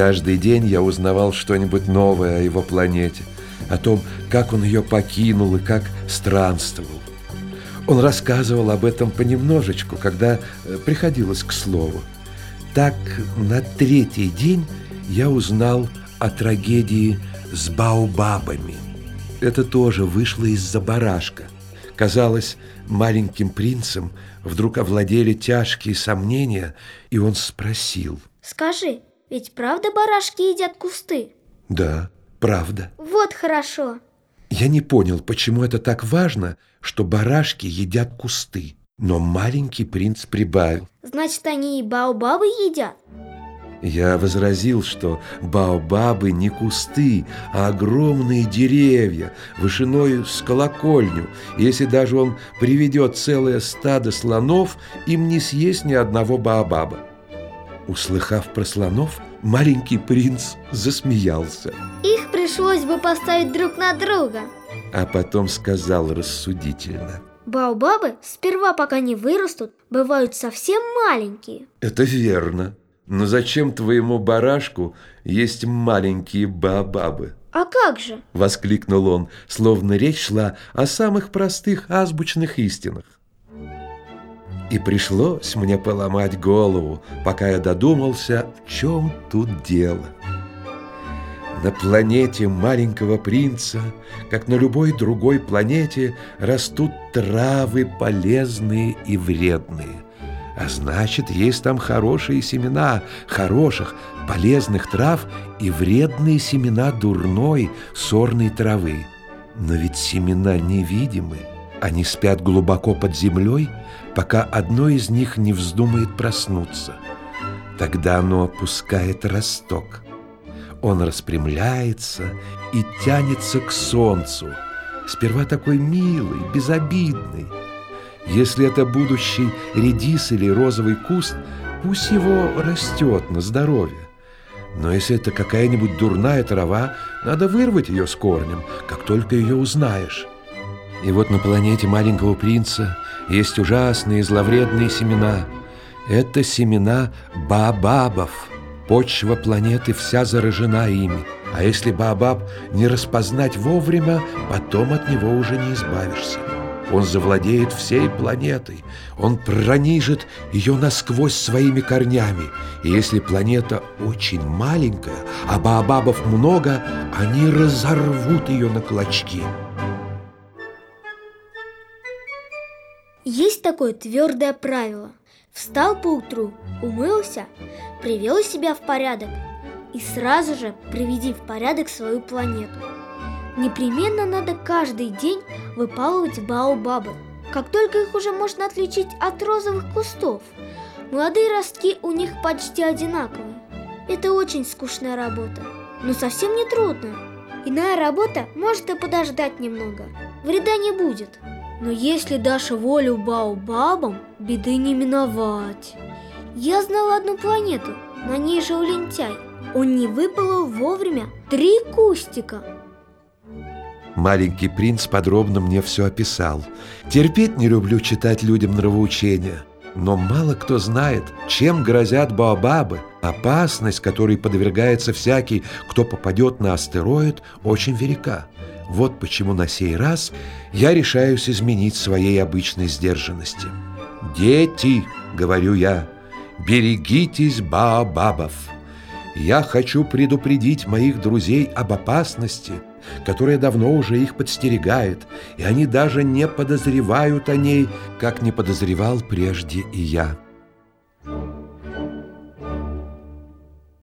Каждый день я узнавал что-нибудь новое о его планете, о том, как он ее покинул и как странствовал. Он рассказывал об этом понемножечку, когда э, приходилось к слову. Так на третий день я узнал о трагедии с баобабами. Это тоже вышло из-за барашка. Казалось, маленьким принцем вдруг овладели тяжкие сомнения, и он спросил. Скажи, ведь правда барашки едят кусты? Да, правда. Вот хорошо. Я не понял, почему это так важно, что барашки едят кусты. Но маленький принц прибавил. Значит, они и баобабы едят? Я возразил, что баобабы не кусты, а огромные деревья, вышиной с колокольню. Если даже он приведет целое стадо слонов, им не съесть ни одного баобаба. Услыхав про слонов, маленький принц засмеялся. Их пришлось бы поставить друг на друга. А потом сказал рассудительно. Баобабы, сперва пока не вырастут, бывают совсем маленькие. Это верно. Но зачем твоему барашку есть маленькие баобабы? А как же? Воскликнул он, словно речь шла о самых простых азбучных истинах. И пришлось мне поломать голову, пока я додумался, в чем тут дело. На планете маленького принца, как на любой другой планете, растут травы полезные и вредные. А значит, есть там хорошие семена хороших, полезных трав и вредные семена дурной, сорной травы. Но ведь семена невидимы. Они спят глубоко под землей, пока одно из них не вздумает проснуться. Тогда оно опускает росток. Он распрямляется и тянется к солнцу. Сперва такой милый, безобидный. Если это будущий редис или розовый куст, пусть его растет на здоровье. Но если это какая-нибудь дурная трава, надо вырвать ее с корнем, как только ее узнаешь. И вот на планете маленького принца есть ужасные зловредные семена. Это семена баобабов. Почва планеты вся заражена ими. А если баобаб не распознать вовремя, потом от него уже не избавишься. Он завладеет всей планетой. Он пронижит ее насквозь своими корнями. И если планета очень маленькая, а баобабов много, они разорвут ее на клочки. Есть такое твердое правило. Встал поутру, умылся, привел себя в порядок и сразу же приведи в порядок свою планету. Непременно надо каждый день выпалывать баобабы, как только их уже можно отличить от розовых кустов. Молодые ростки у них почти одинаковые. Это очень скучная работа, но совсем не трудная. Иная работа может и подождать немного. Вреда не будет. Но если дашь волю баобабам, беды не миновать. Я знала одну планету, на ней жил лентяй. Он не выпалил вовремя три кустика. Маленький принц подробно мне все описал. Терпеть не люблю читать людям нравоучения. Но мало кто знает, чем грозят баобабы. Опасность, которой подвергается всякий, кто попадет на астероид, очень велика. Вот почему на сей раз я решаюсь изменить своей обычной сдержанности. «Дети», — говорю я, — «берегитесь баобабов. Я хочу предупредить моих друзей об опасности, которая давно уже их подстерегает, и они даже не подозревают о ней, как не подозревал прежде и я».